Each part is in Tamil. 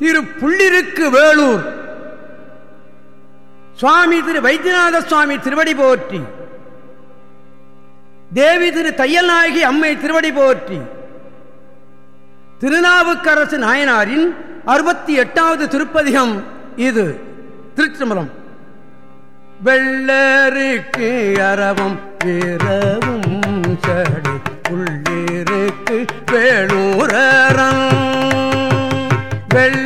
திரு புள்ளிருக்கு வேலூர் சுவாமி திரு வைத்தியநாத சுவாமி திருவடி போற்றி. தேவி திரு தையல் நாயகி அம்மை திருவடி போற்றி. திருநாவுக்கரசு நாயனாரின் அறுபத்தி எட்டாவது திருப்பதிகம் இது. திருச்சிமலம் வெள்ளருக்கு அறவும் வீரவும் சடி உள்ளிருக்கு வேளூரம் வெள்ள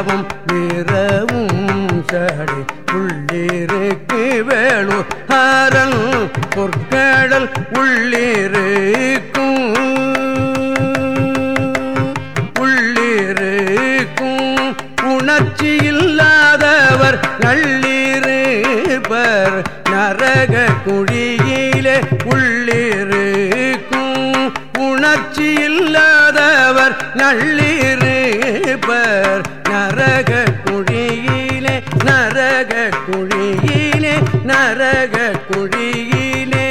அறவும் வீரவும் சடி உள்ளிருக்கு வேணு. ஹரன் பொற்கடல் உள்ளிருக்கும். உள்ளிருக்கும். உணர்ச்சி இல்லாதவர் நள்ளிருப்பர். நரக குழியிலே உள்ளிருக்கும். உணர்ச்சி இல்லாதவர் நள்ளிருப்பர். நரக குழியிலே நரக குழியிலே நரக குழியிலே.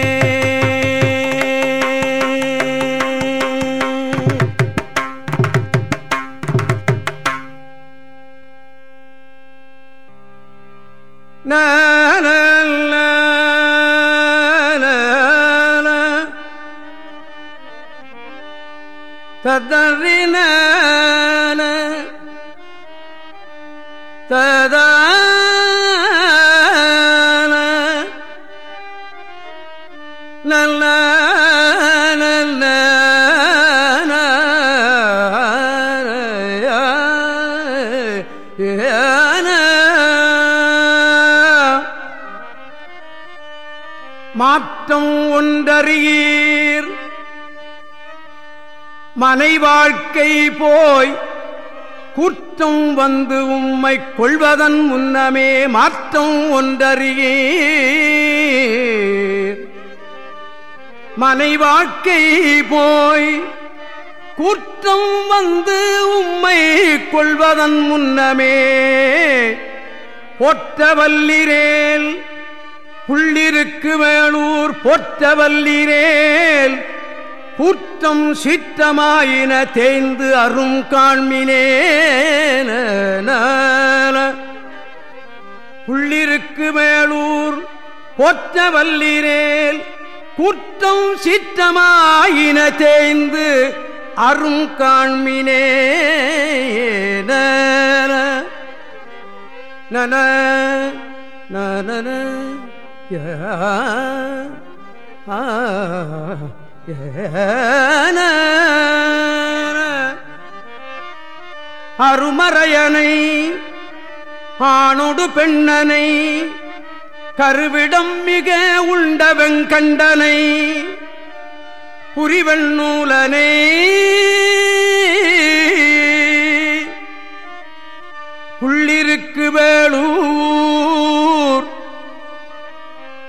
ததறின நல்ல மாற்றம் ஒன்றறியீர். மனை வாழ்க்கை போய் குற்றம் வந்து உம்மை கொள்வதன் முன்னமே மாற்றம் ஒன்றறியே மனை வாழ்க்கை போய் குற்றம் வந்து உம்மை கொள்வதன் முன்னமே பொற்றவல்லிரேல். புள்ளிருக்கு வேளூர் பொற்றவல்லிரேல். குற்றம் சிற்றமாயின தேய்ந்து அரும் காண்மினேன புள்ளிருக்கு மேலூர் பொற்றவல்லிரேல் கூற்றம் சிற்றமாயின தேய்ந்து அரும் காண்மினே நன நன ஆ. அருமறையனை ஆணொடு பெண்ணனை கருவிடம் மிக உண்டவெங்கண்டனை புரிவன் நூலனே. உள்ளிருக்கு வேளூர்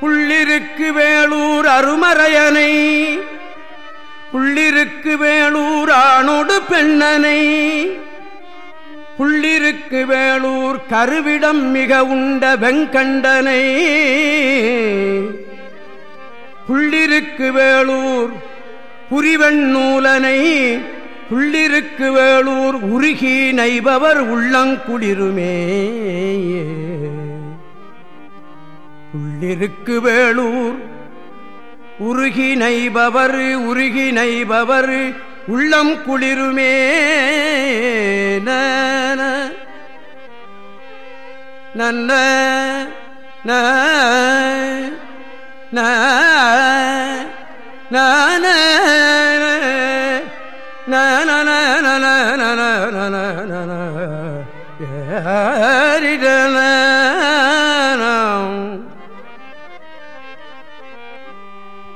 உள்ளிருக்கு வேளூர் அருமறையனை புள்ளிருக்கு வேளூர் பெண்ணனை. புள்ளிருக்கு வேளூர் கருவிடம் மிக உண்ட வெங்கண்டனை. புள்ளிருக்கு வேளூர் புரிவெண் நூலனை. புள்ளிருக்கு வேளூர் உருகி நைபவர் உள்ளங்குளிருமே புள்ளிருக்கு வேளூர் உருகி நைபவர் உருகி நைபவர் உள்ளம் குளிருமே நன்ன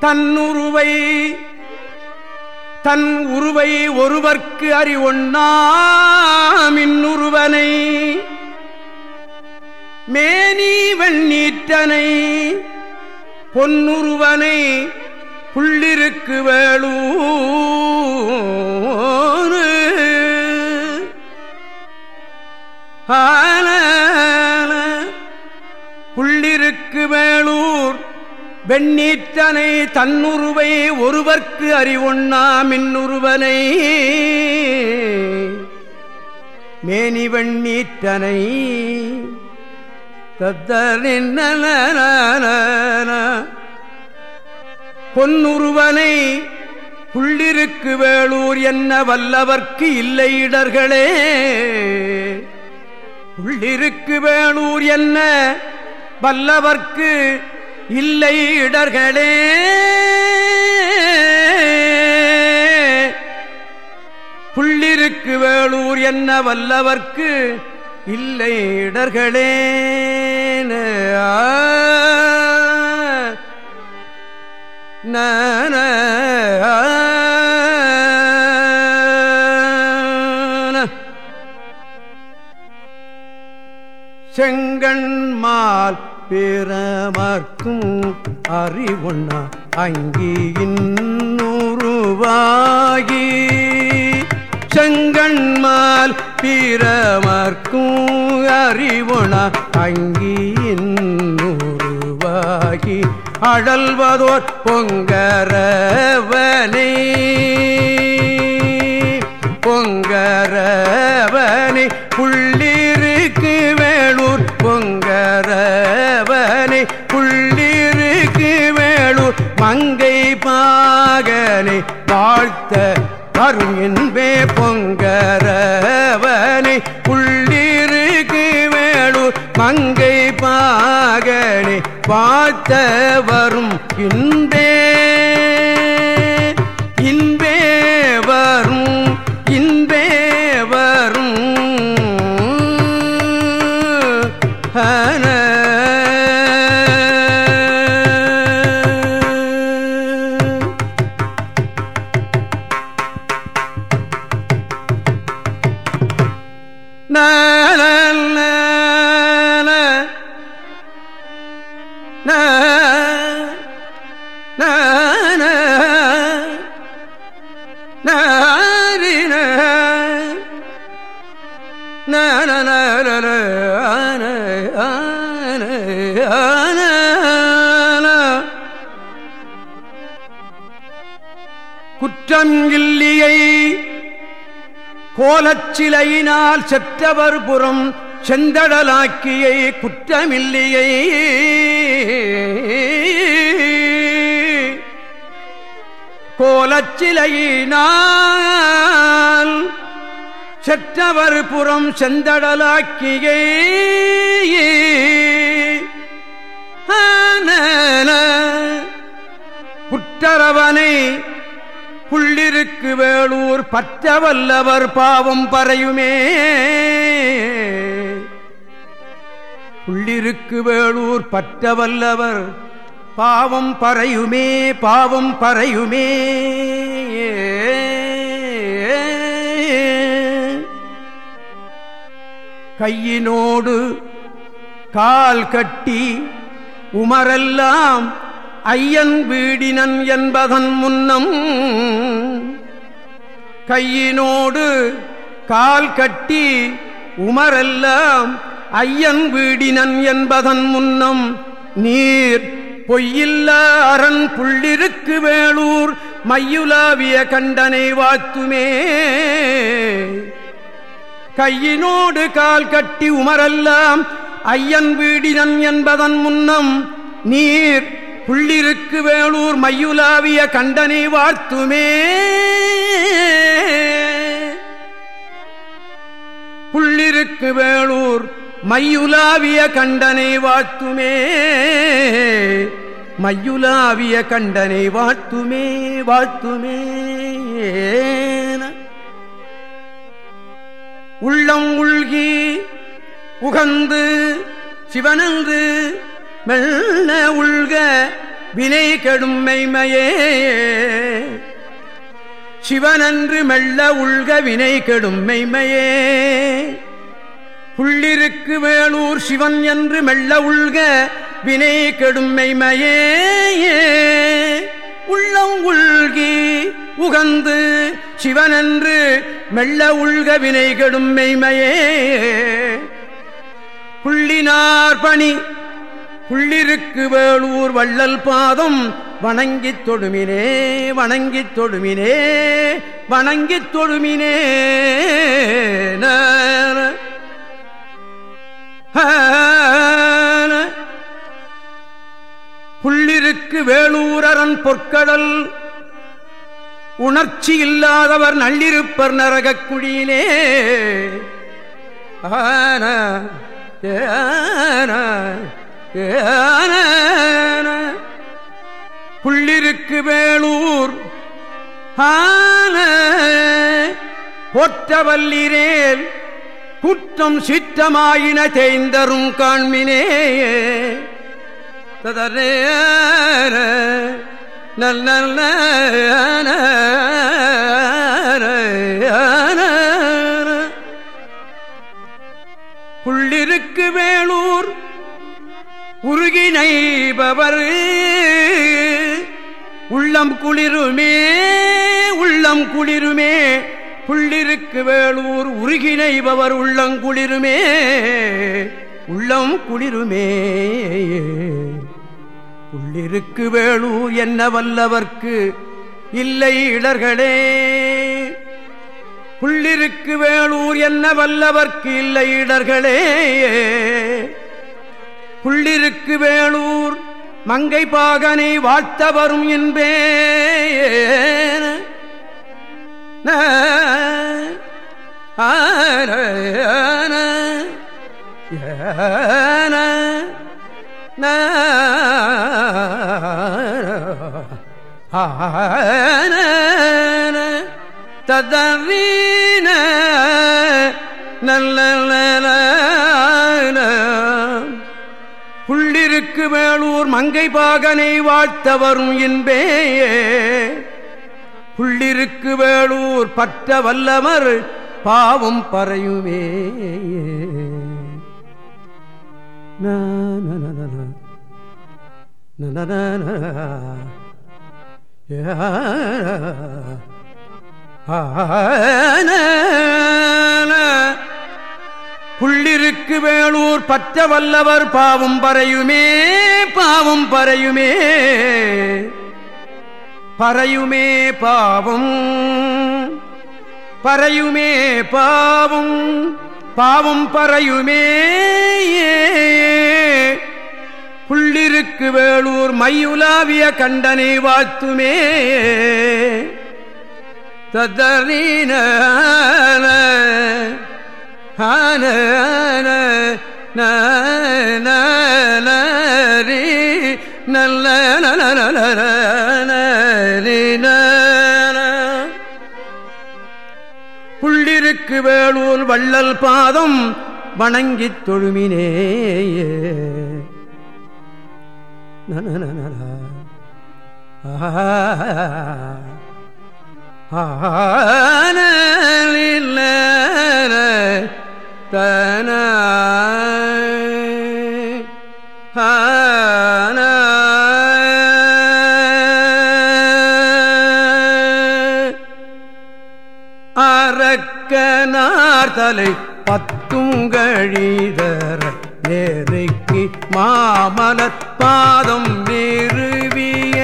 தன்னுருவை தன் உருவை ஒருவர்க்கு அறிவொண்ணாமின்னுருவனை மேனி வெண்ணீற்றனை பொன்னுருவனை புள்ளிருக்கு வேளூர் புள்ளிருக்கு வேளூர் வெண்ணீற்றனை தன்னுருவை ஒருவர்க்கு அறிவொண்ணா மின்னுருவனை. மேனி வெண்ணீற்றனை பொன்னுருவனை புள்ளிருக்கு வேளூர் என்ன வல்லவர்க்கு இல்லை இடர்களே. புள்ளிருக்கு வேளூர் என்ன வல்லவர்க்கு இல்லை இடர்களே. புள்ளிருக்கு வேளூர் என்ன வல்லவர்க்கு? இல்லை இடர்களே. நன செங்கண்மால் பிறமர்க்கும் அறிவுண்ணா. அங்கியின்னுருவாகி செங்கண்மால் பிறமர்க்கும் அறிவுணா அங்கியின்னுருவாகி அழல்வதோர் பொங்கரவனை. பொங்கர வாழ்த்த வரும் என்பே பொங்கரவனை உள்ளிருக்கு வேளூர் மங்கை பாகனை வாழ்த்த வரும் இன்பே. குற்றம் இல்லியை கோலச்சிலையினால் செற்றவர் புறம் செந்தடலாக்கியை குற்றமில்லியை. கோலச்சிலையினால் செற்றவர் புறம் செந்தடலாக்கியை. புற்றரவனை புள்ளிருக்கு வேளூர் பற்றவல்லவர் பாவம் பறையுமே. புள்ளிருக்கு வேளூர் பற்றவல்லவர் பாவம் பறையுமே பாவம் பறையுமே. கையினோடு கால் கட்டி உமரெல்லாம் ஐயன் வீடினன் என்பதன் முன்னம் கையினோடு கால் கட்டி உமரெல்லாம் ஐயன் வீடினன் என்பதன் முன்னம் நீர் பொய்யில்ல அரண் புள்ளிருக்கு வேளூர் மையுலாவிய கண்டனை வாத்துமே. கையினோடு கால் கட்டி உமரெல்லாம் ஐயன் வீடினன் என்பதன் முன்னம் நீர் புள்ளிருக்கு வேளூர் மையுலாவிய கண்டனை வாழ்த்துமே புள்ளிருக்கு வேளூர் மையுலாவிய கண்டனை வாழ்த்துமே மையுலாவிய கண்டனை வாழ்த்துமே வாழ்த்துமே உள்ளம் உள்கி உகந்து சிவனந்து மெல்ல உள்க வினை கெடும் மெய்மையே. சிவனன்று மெல்ல உள்க வினை கெடும் மெய்மையே. புள்ளிருக்கு வேளூர் சிவன் என்று மெல்ல உள்க வினை கெடும் மெய்மையே. உள்ளம் உள்கி உகந்து சிவனன்று மெல்ல உள்க வினை கெடும் மெய்மையே. புள்ளினார் பணி புள்ளிருக்கு வேளூர் வள்ளல் பாதம். வணங்கித் தொடுமினே வணங்கித் தொடுமினே வணங்கித் தொழுமினே புள்ளிருக்கு வேளூர் வேளூரன் பொற்கடல். உணர்ச்சி இல்லாதவர் நள்ளிருப்பர் நரகக் குழியிலே ஆன புள்ளிருக்கு வேளூர் ஆன பொற்றவல்லிரேல். குற்றம் சித்தமாயின தேய்ந்தரும் காண்மினே ததரே நல்ல புள்ளிருக்கு வேளூர் உருகினைபவர். உள்ளம் குளிருமே உள்ளம் குளிருமே. புள்ளிருக்கு வேளூர் உருகினைபவர். உள்ளங்குளிருமே உள்ளம் குளிருமே. உள்ளிருக்கு வேளூர் என்ன வல்லவர்க்கு இல்லை இடர்களே. உள்ளிருக்கு வேளூர் என்ன வல்லவர்க்கு இல்லை இடர்களே. புள்ளிருக்கு வேளூர் மங்கை பாகனை வாழ்த்த வரும் என்பே ததவீன நல்ல மங்கை பாகனை வாழ்த்தவரும் இன்பே. புள்ளிருக்கு வேளூர் பற்ற வல்லவர் பாவம் பறையுமே. புள்ளிருக்கு வேளூர் பற்ற வல்லவர் பாவும் பறையுமே பாவும் பறையுமே. பறையுமே பாவும் பறையுமே பாவும் பாவும் பறையுமே. புள்ளிருக்கு வேளூர் மையுலாவிய கண்டனை வாழ்த்துமே. ததரீன ஆன நல்ல புள்ளிருக்கு வேளூர் வள்ளல் பாதம் வணங்கித் தொழுமினே தன அரக்கனார்தலை பத்துங்கழிதர நேருக்கு மாமலர் பாதம் நிறுவிய.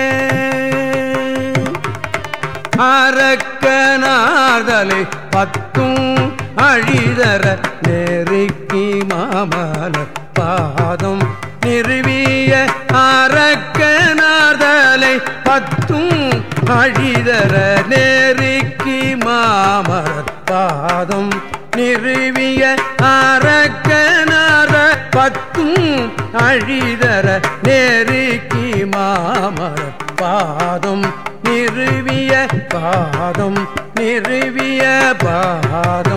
அரக்கனார்தலை பத்தும் அழிதர நெருக்கி மாமல பாதம் நிறுவிய அரக்கனார்தலை பத்தும் அழிதர நெருக்கி மாமலர் பாதம் நிறுவிய அரக்கனார பத்தும் அழிதர நெருக்கி மாமர பாதம் நிறுவிய பாதம் நிறுவிய பாதம்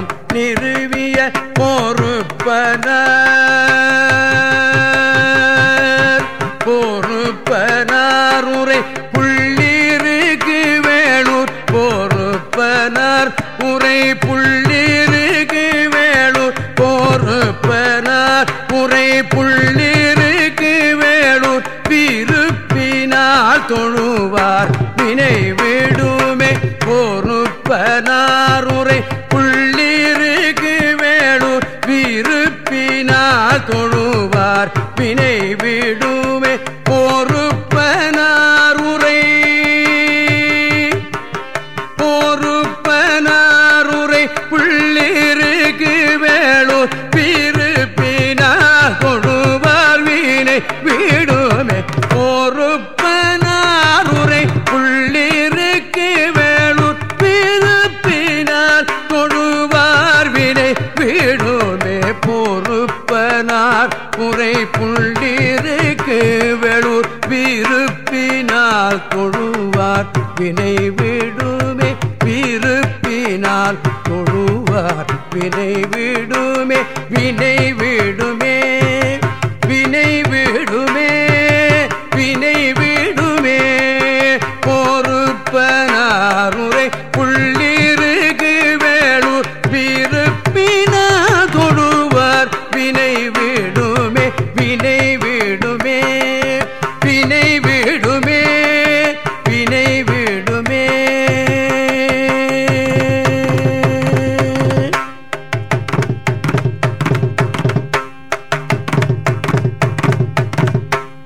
பொறுப்பனார். பொறுப்பனாருரை புள்ளிருக்கு வேளூர் பொறுப்பனார் உரை புள்ளிருக்கு வேளூர் பொறுப்பனார் உரை புள்ளிருக்கு வேளூர் விருப்பினால் தொழுவார் நினைவு பிணை விடுமே பொறுப்பனார் உரை. பொறுப்பனார் உரை புள்ளிருக்கு வேளூர் விருப்பினால் கொடுவார் வீணை வீடு தொழுவார்